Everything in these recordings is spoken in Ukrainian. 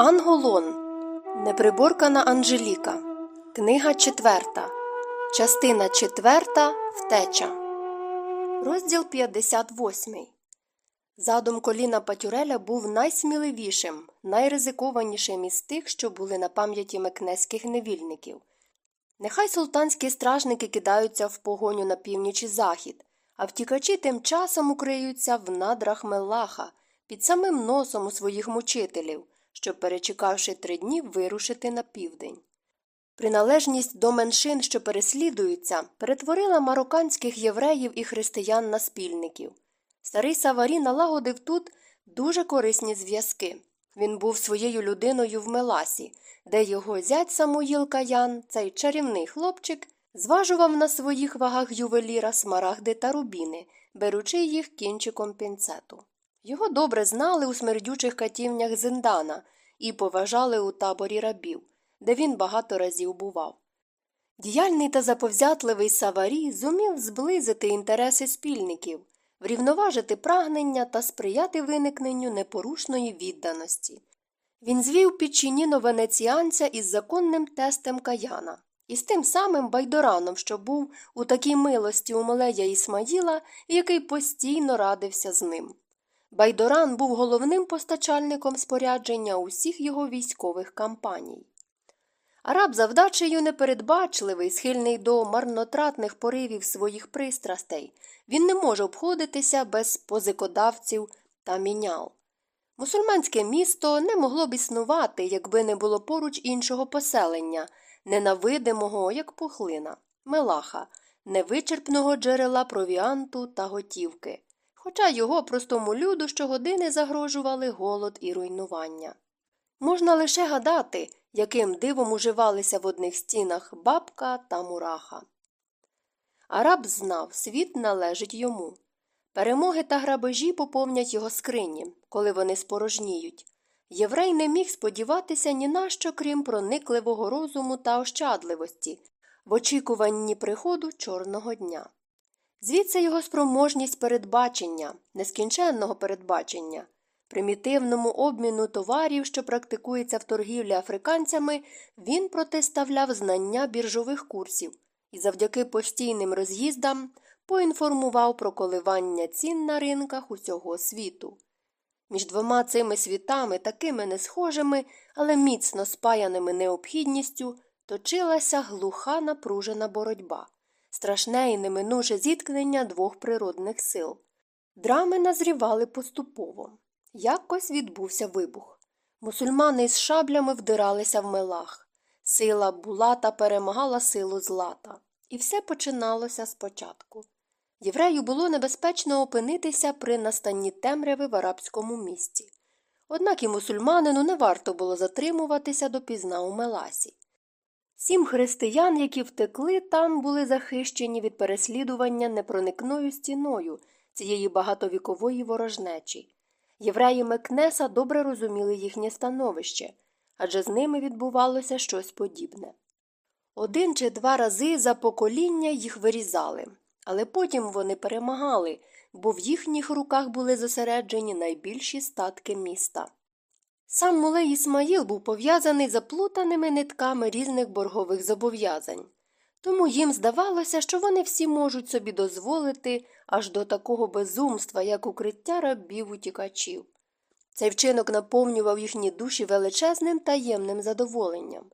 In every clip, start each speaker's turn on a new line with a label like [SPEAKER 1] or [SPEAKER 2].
[SPEAKER 1] Анголон. Неприборкана Анжеліка. Книга четверта. Частина четверта. Втеча. Розділ 58. Задум коліна Патюреля був найсміливішим, найризикованішим із тих, що були на пам'яті мекнеських невільників. Нехай султанські стражники кидаються в погоню на північ і захід, а втікачі тим часом укриються в надрах Мелаха під самим носом у своїх мучителів щоб, перечекавши три дні, вирушити на південь. Приналежність до меншин, що переслідуються, перетворила марокканських євреїв і християн на спільників. Старий Саварі налагодив тут дуже корисні зв'язки. Він був своєю людиною в Меласі, де його зять Самуїл Каян, цей чарівний хлопчик, зважував на своїх вагах ювеліра смарагди та рубіни, беручи їх кінчиком пінцету. Його добре знали у смердючих катівнях Зиндана і поважали у таборі рабів, де він багато разів бував. Діяльний та заповзятливий Саварі зумів зблизити інтереси спільників, врівноважити прагнення та сприяти виникненню непорушної відданості. Він звів підчиніно венеціанця із законним тестем каяна, і з тим самим байдораном, що був у такій милості у Малея Ісмаїла, який постійно радився з ним. Байдоран був головним постачальником спорядження усіх його військових кампаній. Араб за вдачею непередбачливий, схильний до марнотратних поривів своїх пристрастей, він не може обходитися без позикодавців та мінял. Мусульманське місто не могло б існувати, якби не було поруч іншого поселення, ненавидимого, як пухлина, мелаха, невичерпного джерела провіанту та готівки хоча його простому люду щогодини загрожували голод і руйнування. Можна лише гадати, яким дивом уживалися в одних стінах бабка та мураха. Араб знав, світ належить йому. Перемоги та грабежі поповнять його скрині, коли вони спорожніють. Єврей не міг сподіватися ні на що, крім проникливого розуму та ощадливості, в очікуванні приходу чорного дня. Звідси його спроможність передбачення, нескінченного передбачення, примітивному обміну товарів, що практикується в торгівлі африканцями, він протиставляв знання біржових курсів і завдяки постійним роз'їздам поінформував про коливання цін на ринках усього світу. Між двома цими світами, такими несхожими, але міцно спаяними необхідністю, точилася глуха напружена боротьба страшне і неминуче зіткнення двох природних сил. Драми назрівали поступово. Якось відбувся вибух. Мусульмани з шаблями вдиралися в мелах. Сила булата перемагала силу злата. І все починалося спочатку. Єврею було небезпечно опинитися при настанні темряви в арабському місті. Однак і мусульманину не варто було затримуватися допізна у Меласі. Сім християн, які втекли, там були захищені від переслідування непроникною стіною цієї багатовікової ворожнечі. Євреї Мекнеса добре розуміли їхнє становище, адже з ними відбувалося щось подібне. Один чи два рази за покоління їх вирізали, але потім вони перемагали, бо в їхніх руках були зосереджені найбільші статки міста. Сам Мулей Ісмаїл був пов'язаний заплутаними нитками різних боргових зобов'язань, тому їм здавалося, що вони всі можуть собі дозволити аж до такого безумства, як укриття рабів утікачів. Цей вчинок наповнював їхні душі величезним таємним задоволенням.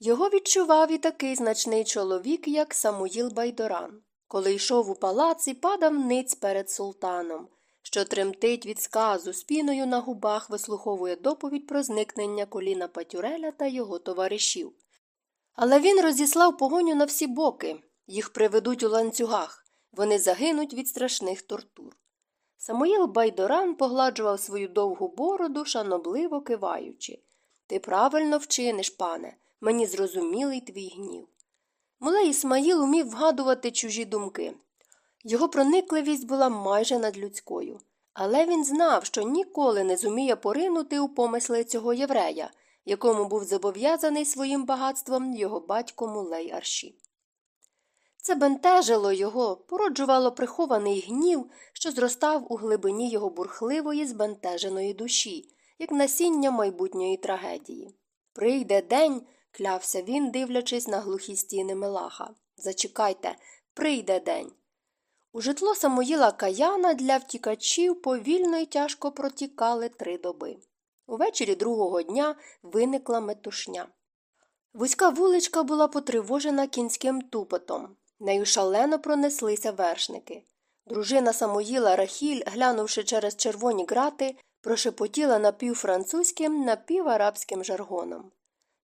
[SPEAKER 1] Його відчував і такий значний чоловік, як Самуїл Байдоран, коли йшов у палац і падав ниць перед султаном що тремтить від сказу, спіною на губах вислуховує доповідь про зникнення коліна Патюреля та його товаришів. Але він розіслав погоню на всі боки, їх приведуть у ланцюгах, вони загинуть від страшних тортур. Самоїл Байдоран погладжував свою довгу бороду, шанобливо киваючи. Ти правильно вчиниш, пане, мені зрозумілий твій гнів. Мулей Ісмаїл умів вгадувати чужі думки, його проникливість була майже надлюдською, але він знав, що ніколи не зуміє поринути у помисли цього єврея, якому був зобов'язаний своїм багатством його батько Мулей Арші. Це бентежило його, породжувало прихований гнів, що зростав у глибині його бурхливої, збентеженої душі, як насіння майбутньої трагедії. Прийде день, клявся він, дивлячись на глухі стіни Мелаха. Зачекайте, прийде день. У житло Самоїла Каяна для втікачів повільно й тяжко протікали три доби. Увечері другого дня виникла метушня. Вузька вуличка була потривожена кінським тупотом. Нею шалено пронеслися вершники. Дружина Самоїла Рахіль, глянувши через червоні грати, прошепотіла напівфранцузьким, напіварабським жаргоном.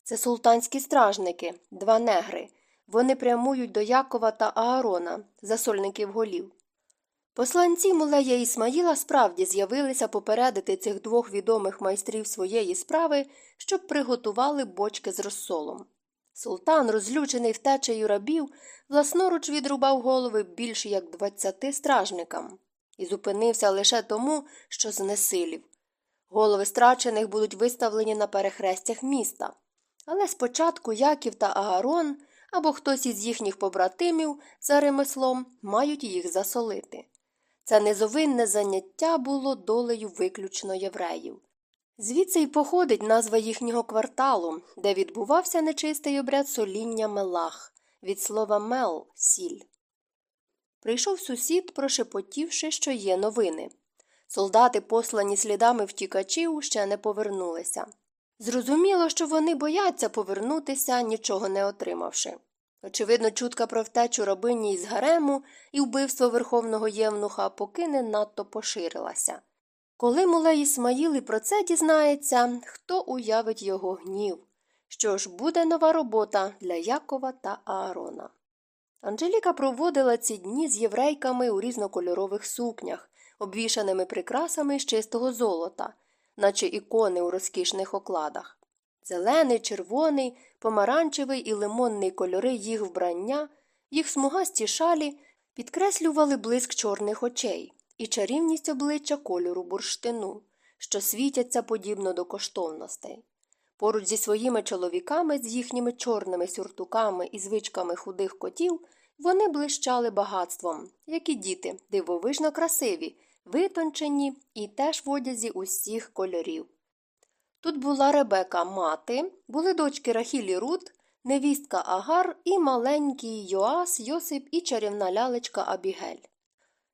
[SPEAKER 1] Це султанські стражники, два негри. Вони прямують до Якова та Аарона, засольників голів. Посланці Мулея Ісмаїла справді з'явилися попередити цих двох відомих майстрів своєї справи, щоб приготували бочки з розсолом. Султан, розлючений втечею рабів, власноруч відрубав голови більш як двадцяти стражникам і зупинився лише тому, що знесилів. Голови страчених будуть виставлені на перехрестях міста. Але спочатку Яків та Агарон або хтось із їхніх побратимів за ремеслом мають їх засолити. Це незовинне заняття було долею виключно євреїв. Звідси й походить назва їхнього кварталу, де відбувався нечистий обряд соління мелах від слова мел сіль. Прийшов сусід, прошепотівши, що є новини. Солдати, послані слідами втікачів, ще не повернулися. Зрозуміло, що вони бояться повернутися, нічого не отримавши. Очевидно, чутка про втечу рабині із гарему і вбивство верховного євнуха поки не надто поширилася. Коли Мулей Ісмаїл і про це дізнається, хто уявить його гнів? Що ж буде нова робота для Якова та Аарона. Анжеліка проводила ці дні з єврейками у різнокольорових сукнях, обвішаними прикрасами з чистого золота, наче ікони у розкішних окладах. Зелений, червоний, помаранчевий і лимонний кольори їх вбрання, їх смугасті шалі підкреслювали блиск чорних очей і чарівність обличчя кольору бурштину, що світяться подібно до коштовностей. Поруч зі своїми чоловіками, з їхніми чорними сюртуками і звичками худих котів, вони блищали багатством, як і діти, дивовижно красиві, витончені і теж в одязі усіх кольорів. Тут була Ребека мати, були дочки Рахілі Рут, невістка Агар і маленький Йоас, Йосип і чарівна лялечка Абігель.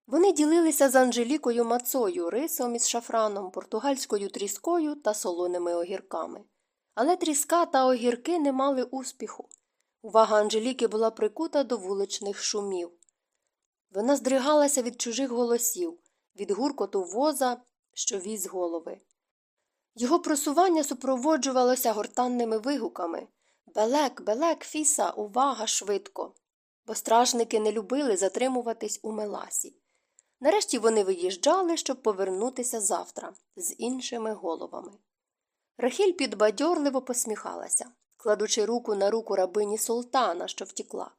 [SPEAKER 1] Вони ділилися з Анжелікою мацою, рисом із шафраном, португальською тріскою та солоними огірками. Але тріска та огірки не мали успіху. Увага Анжеліки була прикута до вуличних шумів. Вона здригалася від чужих голосів, від гуркоту воза, що віз голови. Його просування супроводжувалося гортанними вигуками Белек, белек, фіса, увага, швидко. Бо стражники не любили затримуватись у Меласі. Нарешті вони виїжджали, щоб повернутися завтра з іншими головами. Рахіль підбадьорливо посміхалася, кладучи руку на руку рабині султана, що втікла.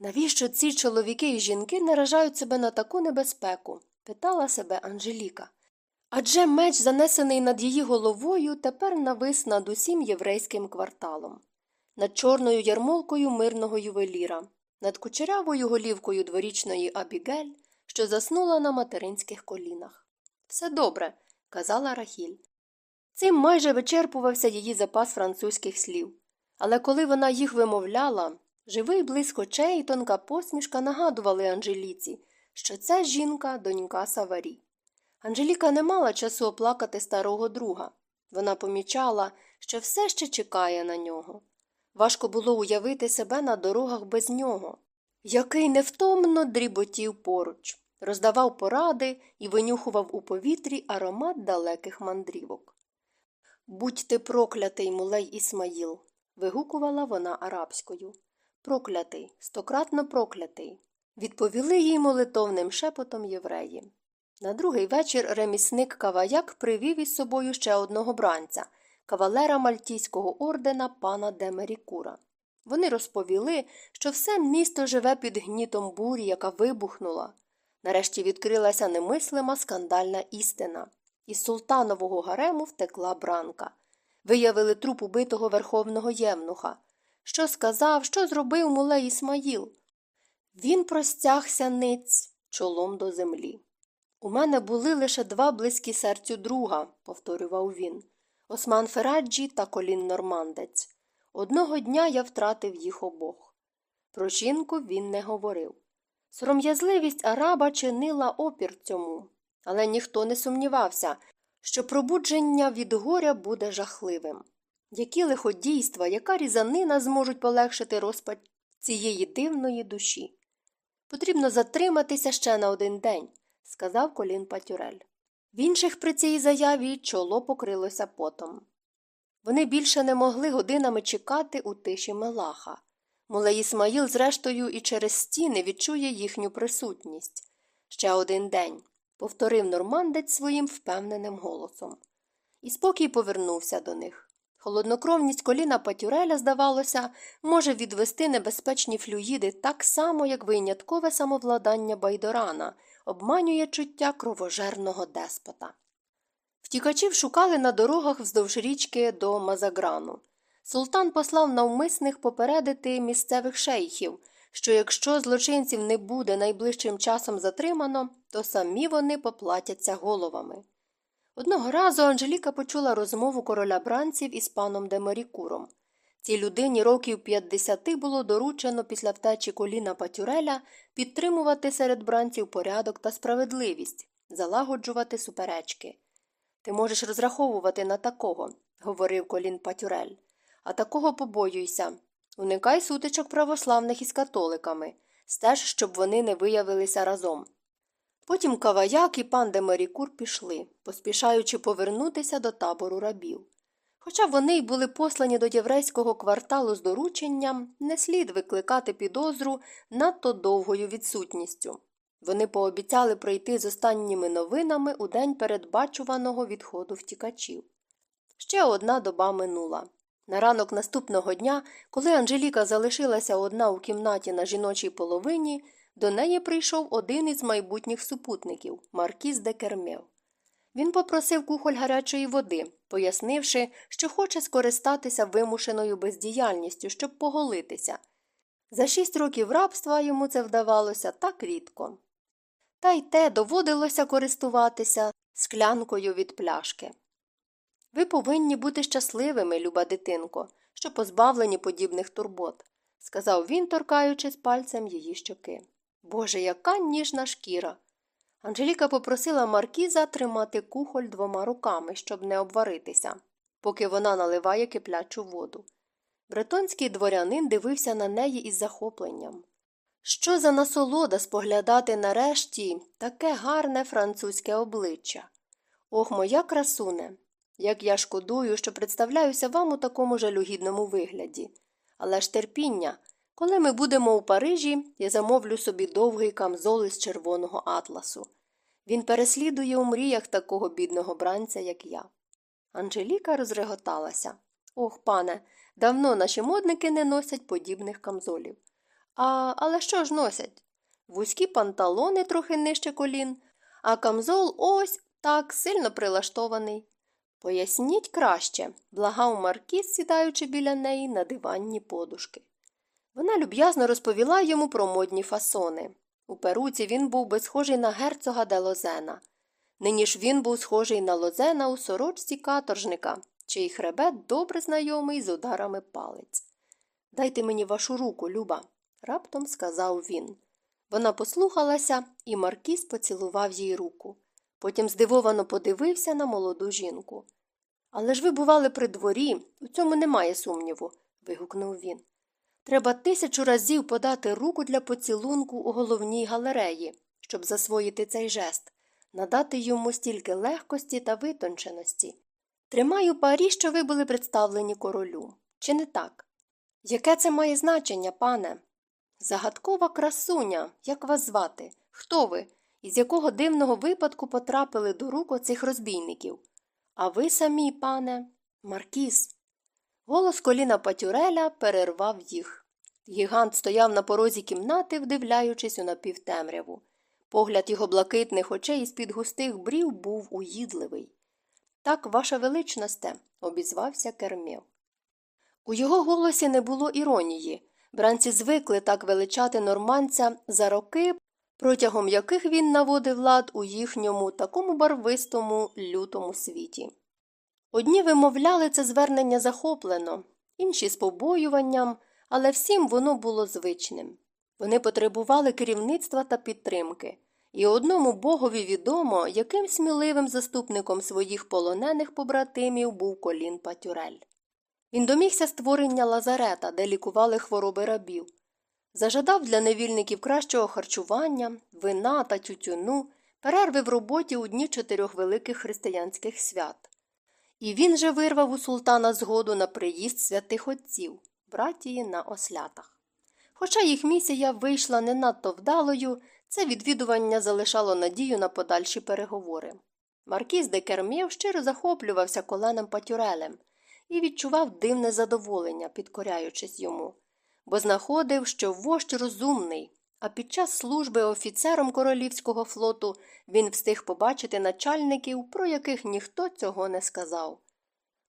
[SPEAKER 1] Навіщо ці чоловіки і жінки наражають себе на таку небезпеку? Питала себе Анжеліка. Адже меч, занесений над її головою, тепер навис над усім єврейським кварталом, над чорною ярмолкою мирного ювеліра, над кучерявою голівкою дворічної Абігель, що заснула на материнських колінах. Все добре, казала Рахіль. Цим майже вичерпувався її запас французьких слів. Але коли вона їх вимовляла, живий блиск очей тонка посмішка нагадували Анжеліці, що це жінка донька Саварі. Анжеліка не мала часу оплакати старого друга. Вона помічала, що все ще чекає на нього. Важко було уявити себе на дорогах без нього, який невтомно дріботів поруч, роздавав поради і винюхував у повітрі аромат далеких мандрівок. Будь ти проклятий, мулей Ісмаїл. вигукувала вона арабською. Проклятий, стократно проклятий. Відповіли їй молитовним шепотом євреї. На другий вечір ремісник Каваяк привів із собою ще одного бранця, кавалера Мальтійського ордена пана Демерікура. Вони розповіли, що все місто живе під гнітом бурі, яка вибухнула. Нарешті відкрилася немислима скандальна істина. Із султанового гарему втекла бранка. Виявили труп убитого верховного євнуха. Що сказав, що зробив мулей Ісмаїл? Він простягся ниць чолом до землі. У мене були лише два близькі серцю друга, повторював він Осман Фераджі та Колін Нормандець. Одного дня я втратив їх обох. Про жінку він не говорив. Сором'язливість араба чинила опір цьому, але ніхто не сумнівався, що пробудження від горя буде жахливим. Які лиходійства, яка різанина зможуть полегшити розпад цієї дивної душі? Потрібно затриматися ще на один день, сказав колін Патюрель. В інших при цій заяві чоло покрилося потом. Вони більше не могли годинами чекати у тиші Мелаха. Мулей Ісмаїл, зрештою, і через стіни відчує їхню присутність. Ще один день, повторив нормандець своїм впевненим голосом. І спокій повернувся до них. Холоднокровність коліна Патюреля, здавалося, може відвести небезпечні флюїди так само, як виняткове самовладання Байдорана обманює чуття кровожерного деспота. Втікачів шукали на дорогах вздовж річки до Мазаграну. Султан послав навмисних попередити місцевих шейхів, що якщо злочинців не буде найближчим часом затримано, то самі вони поплатяться головами. Одного разу Анжеліка почула розмову короля бранців із паном Демарікуром. Цій людині років 50 було доручено після втечі коліна Патюреля підтримувати серед бранців порядок та справедливість, залагоджувати суперечки. Ти можеш розраховувати на такого, говорив колін Патюрель, а такого побоюйся. Уникай сутичок православних із католиками, стеж, щоб вони не виявилися разом. Потім Каваяк і пан Демарікур пішли, поспішаючи повернутися до табору рабів. Хоча вони й були послані до єврейського кварталу з дорученням, не слід викликати підозру надто довгою відсутністю. Вони пообіцяли прийти з останніми новинами у день передбачуваного відходу втікачів. Ще одна доба минула. На ранок наступного дня, коли Анжеліка залишилася одна у кімнаті на жіночій половині, до неї прийшов один із майбутніх супутників Маркіз де Кермєв. Він попросив кухоль гарячої води, пояснивши, що хоче скористатися вимушеною бездіяльністю, щоб поголитися. За шість років рабства йому це вдавалося так рідко. Та й те доводилося користуватися склянкою від пляшки. Ви повинні бути щасливими, люба дитинко, що позбавлені подібних турбот, сказав він, торкаючись пальцем її щоки. Боже, яка ніжна шкіра. Анжеліка попросила Маркіза тримати кухоль двома руками, щоб не обваритися, поки вона наливає киплячу воду. Бретонський дворянин дивився на неї із захопленням. Що за насолода споглядати нарешті таке гарне французьке обличчя. Ох, моя красуне, як я шкодую, що представляюся вам у такому жалюгідному вигляді. Але ж терпіння, коли ми будемо у Парижі, я замовлю собі довгий камзол із червоного атласу. Він переслідує у мріях такого бідного бранця, як я. Анжеліка розреготалася. Ох, пане, давно наші модники не носять подібних камзолів. А але що ж носять? Вузькі панталони трохи нижче колін, а камзол ось так сильно прилаштований. Поясніть краще, благав Маркіз, сідаючи біля неї на диванні подушки. Вона люб'язно розповіла йому про модні фасони. У перуці він був би схожий на герцога де Лозена. Нині ж він був схожий на Лозена у сорочці каторжника, чий хребет добре знайомий з ударами палець. Дайте мені вашу руку, Люба, раптом сказав він. Вона послухалася, і Маркіз поцілував їй руку. Потім здивовано подивився на молоду жінку. Але ж ви бували при дворі, у цьому немає сумніву. вигукнув він. Треба тисячу разів подати руку для поцілунку у головній галереї, щоб засвоїти цей жест, надати йому стільки легкості та витонченості. Тримаю парі, що ви були представлені королю. Чи не так? Яке це має значення, пане? Загадкова красуня, як вас звати? Хто ви? Із якого дивного випадку потрапили до рук оцих розбійників? А ви самі, пане, Маркіз. Голос коліна Патюреля перервав їх. Гігант стояв на порозі кімнати, вдивляючись у напівтемряву. Погляд його блакитних очей із під густих брів був уїдливий. Так, ваша величносте, обізвався Кермєв. У його голосі не було іронії. Бранці звикли так величати норманця за роки, протягом яких він наводив лад у їхньому такому барвистому лютому світі. Одні вимовляли це звернення захоплено, інші з побоюванням, але всім воно було звичним. Вони потребували керівництва та підтримки, і одному богові відомо, яким сміливим заступником своїх полонених побратимів був колін Патюрель. Він домігся створення лазарета, де лікували хвороби рабів, зажадав для невільників кращого харчування, вина та тютюну, перерви в роботі у дні чотирьох великих християнських свят. І він же вирвав у султана згоду на приїзд святих отців, братії на ослятах. Хоча їх місія вийшла не надто вдалою, це відвідування залишало надію на подальші переговори. Маркіз де Кермєв щиро захоплювався коленем Патюрелем і відчував дивне задоволення, підкоряючись йому, бо знаходив, що вождь розумний, а під час служби офіцером королівського флоту він встиг побачити начальників, про яких ніхто цього не сказав.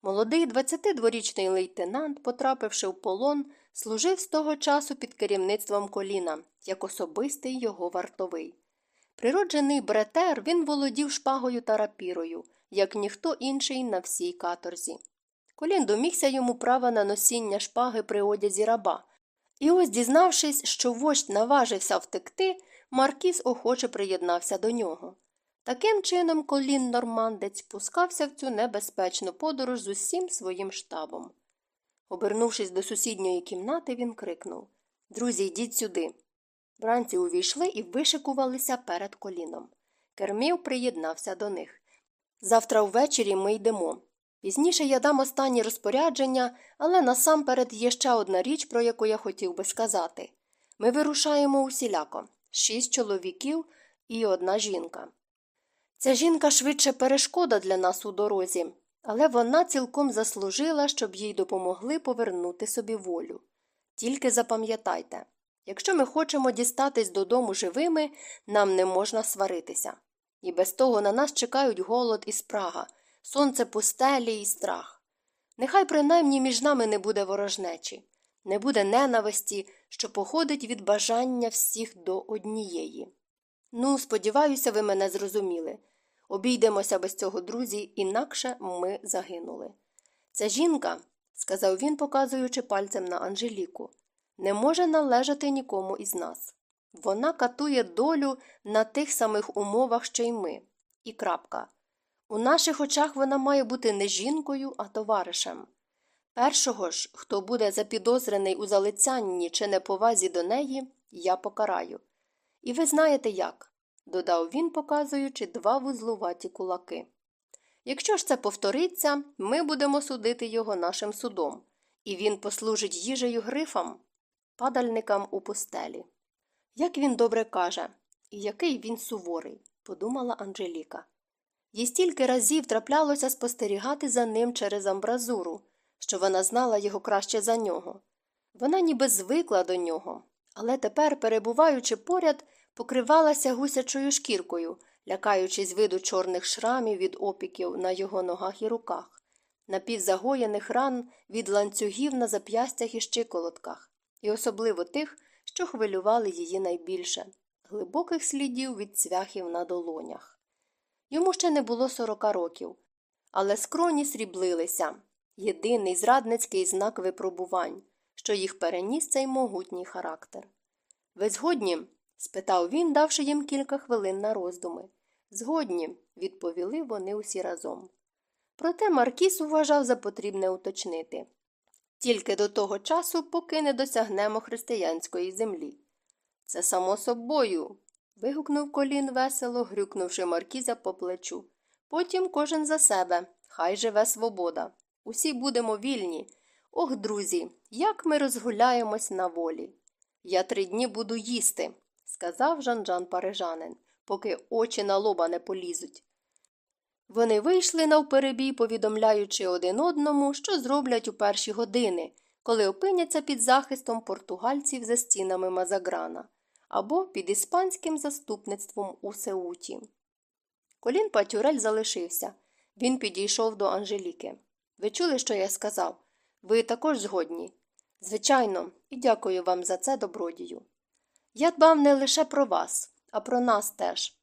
[SPEAKER 1] Молодий 22-річний лейтенант, потрапивши в полон, служив з того часу під керівництвом коліна, як особистий його вартовий. Природжений бретер він володів шпагою та рапірою, як ніхто інший на всій каторзі. Колін домігся йому права на носіння шпаги при одязі раба. І ось, дізнавшись, що вождь наважився втекти, Маркіз охоче приєднався до нього. Таким чином колін нормандець пускався в цю небезпечну подорож з усім своїм штабом. Обернувшись до сусідньої кімнати, він крикнув Друзі, йдіть сюди. Вранці увійшли і вишикувалися перед коліном. Кермів приєднався до них. Завтра ввечері ми йдемо. Пізніше я дам останні розпорядження, але насамперед є ще одна річ, про яку я хотів би сказати. Ми вирушаємо усіляко шість чоловіків і одна жінка. Ця жінка швидше перешкода для нас у дорозі, але вона цілком заслужила, щоб їй допомогли повернути собі волю. Тільки запам'ятайте якщо ми хочемо дістатись додому живими, нам не можна сваритися. І без того на нас чекають голод і спрага, сонце пустелі і страх. Нехай принаймні між нами не буде ворожнечі, не буде ненависті, що походить від бажання всіх до однієї. Ну, сподіваюся, ви мене зрозуміли. Обійдемося без цього, друзі, інакше ми загинули. Ця жінка, сказав він, показуючи пальцем на Анжеліку, не може належати нікому із нас. Вона катує долю на тих самих умовах, що й ми. І крапка. У наших очах вона має бути не жінкою, а товаришем. Першого ж, хто буде запідозрений у залицянні чи неповазі до неї, я покараю. І ви знаєте як, додав він, показуючи два вузлуваті кулаки. Якщо ж це повториться, ми будемо судити його нашим судом, і він послужить їжею грифам, падальникам у пустелі. Як він добре каже, і який він суворий, подумала Анжеліка. Їй стільки разів траплялося спостерігати за ним через амбразуру, що вона знала його краще за нього. Вона ніби звикла до нього, але тепер, перебуваючи поряд, покривалася гусячою шкіркою, лякаючись виду чорних шрамів від опіків на його ногах і руках, напівзагоєних ран від ланцюгів на зап'ястях і щиколотках, і особливо тих, що хвилювали її найбільше глибоких слідів від цвяхів на долонях. Йому ще не було сорока років, але скроні сріблилися єдиний зрадницький знак випробувань, що їх переніс цей могутній характер. Ви згодні? спитав він, давши їм кілька хвилин на роздуми. Згодні, відповіли вони усі разом. Проте Маркіс вважав за потрібне уточнити тільки до того часу, поки не досягнемо християнської землі. Це само собою. Вигукнув колін весело, грюкнувши Маркіза по плечу. Потім кожен за себе, хай живе свобода. Усі будемо вільні. Ох, друзі, як ми розгуляємось на волі. Я три дні буду їсти, сказав Жан-Жан парижанин, поки очі на лоба не полізуть. Вони вийшли навперебій, повідомляючи один одному, що зроблять у перші години, коли опиняться під захистом португальців за стінами Мазаграна або під іспанським заступництвом у Сеуті. Колін Патюрель залишився. Він підійшов до Анжеліки. Ви чули, що я сказав? Ви також згодні? Звичайно, і дякую вам за це добродію. Я дбав не лише про вас, а про нас теж.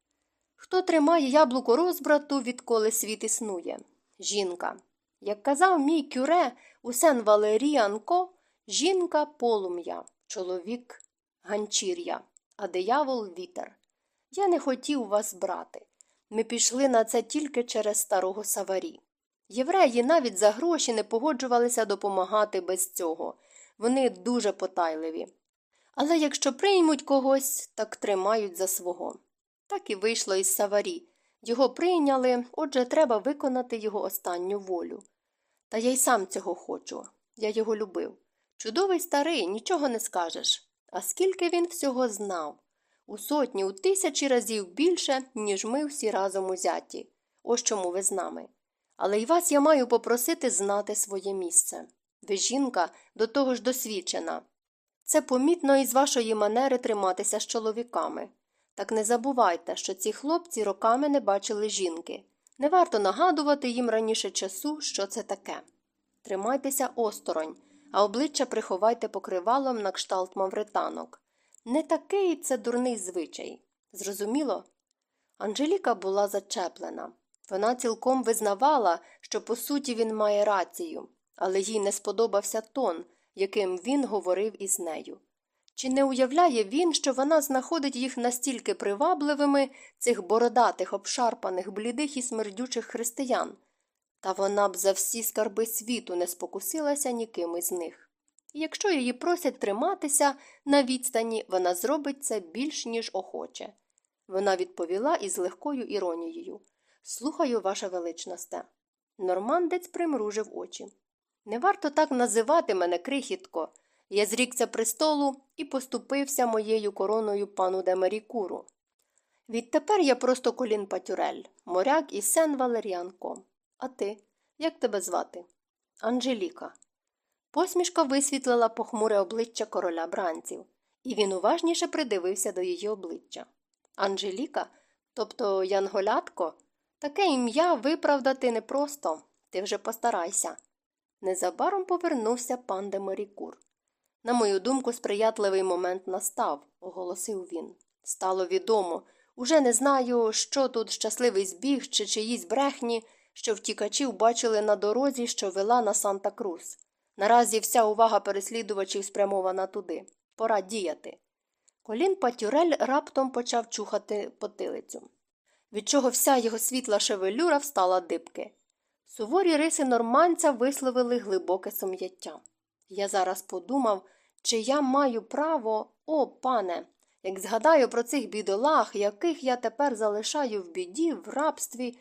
[SPEAKER 1] Хто тримає яблуко розбрату, відколи світ існує? Жінка. Як казав мій кюре у сен Валерій Анко, жінка полум'я, чоловік ганчір'я, а диявол вітер. Я не хотів вас брати. Ми пішли на це тільки через старого Саварі. Євреї навіть за гроші не погоджувалися допомагати без цього. Вони дуже потайливі. Але якщо приймуть когось, так тримають за свого. Так і вийшло із Саварі. Його прийняли, отже, треба виконати його останню волю. Та я й сам цього хочу. Я його любив. Чудовий старий, нічого не скажеш. А скільки він всього знав? У сотні, у тисячі разів більше, ніж ми всі разом узяті. Ось чому ви з нами. Але й вас я маю попросити знати своє місце. Ви жінка до того ж досвідчена. Це помітно із вашої манери триматися з чоловіками. Так не забувайте, що ці хлопці роками не бачили жінки. Не варто нагадувати їм раніше часу, що це таке. Тримайтеся осторонь, а обличчя приховайте покривалом на кшталт мавританок. Не такий це дурний звичай. Зрозуміло? Анжеліка була зачеплена. Вона цілком визнавала, що по суті він має рацію, але їй не сподобався тон, яким він говорив із нею. Чи не уявляє він, що вона знаходить їх настільки привабливими, цих бородатих, обшарпаних, блідих і смердючих християн? Та вона б за всі скарби світу не спокусилася ніким із них. Якщо її просять триматися на відстані, вона зробить це більш ніж охоче. Вона відповіла із легкою іронією Слухаю, ваша величносте. Нормандець примружив очі. Не варто так називати мене, крихітко. Я зрікся престолу і поступився моєю короною пану Демерікуру. Відтепер я просто колін Патюрель, моряк і сен Валеріанко. А ти? Як тебе звати? Анжеліка. Посмішка висвітлила похмуре обличчя короля бранців, і він уважніше придивився до її обличчя. Анжеліка, тобто Янголятко, таке ім'я виправдати непросто. Ти вже постарайся. Незабаром повернувся пан Деморікур. На мою думку, сприятливий момент настав, оголосив він. Стало відомо. Уже не знаю, що тут щасливий збіг чи чиїсь брехні, що втікачів бачили на дорозі, що вела на Санта Крус. Наразі вся увага переслідувачів спрямована туди. Пора діяти. Колін Патюрель раптом почав чухати потилицю, від чого вся його світла шевелюра встала дибки. Суворі риси норманця висловили глибоке сум'яття. Я зараз подумав, чи я маю право, о, пане, як згадаю про цих бідолах, яких я тепер залишаю в біді, в рабстві.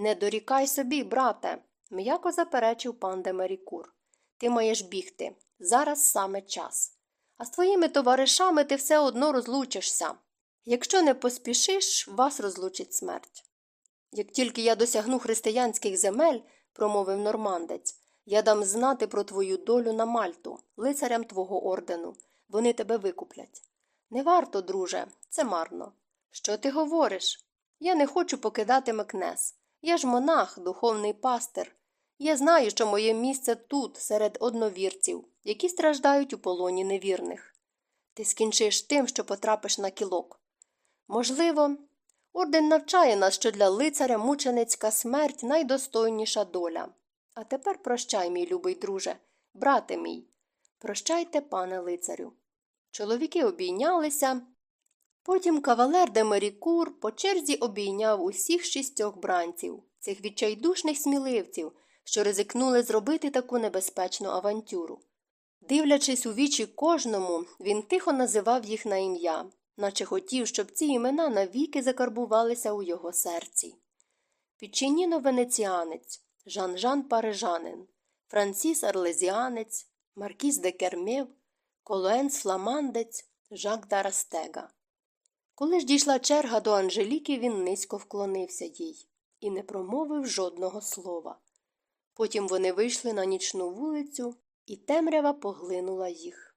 [SPEAKER 1] Не дорікай собі, брате, м'яко заперечив пан Демерікур. Ти маєш бігти. Зараз саме час. А з твоїми товаришами ти все одно розлучишся. Якщо не поспішиш, вас розлучить смерть. Як тільки я досягну християнських земель, промовив нормандець, я дам знати про твою долю на Мальту, лицарям твого ордену. Вони тебе викуплять. Не варто, друже, це марно. Що ти говориш? Я не хочу покидати Мекнес. Я ж монах, духовний пастир. Я знаю, що моє місце тут, серед одновірців, які страждають у полоні невірних. Ти скінчиш тим, що потрапиш на кілок. Можливо, орден навчає нас, що для лицаря мученицька смерть найдостойніша доля. А тепер прощай, мій любий друже, брате мій. Прощайте, пане лицарю. Чоловіки обійнялися. Потім кавалер де Мерікур по черзі обійняв усіх шістьох бранців, цих відчайдушних сміливців, що ризикнули зробити таку небезпечну авантюру. Дивлячись у вічі кожному, він тихо називав їх на ім'я, наче хотів, щоб ці імена навіки закарбувалися у його серці. Піченіно венеціанець, Жан-Жан Парижанин, Франсіс Арлезіанець, Маркіз де Кермєв, Колоенс Фламандець, Жак Дарастега. Коли ж дійшла черга до Анжеліки, він низько вклонився їй і не промовив жодного слова. Потім вони вийшли на нічну вулицю, і темрява поглинула їх.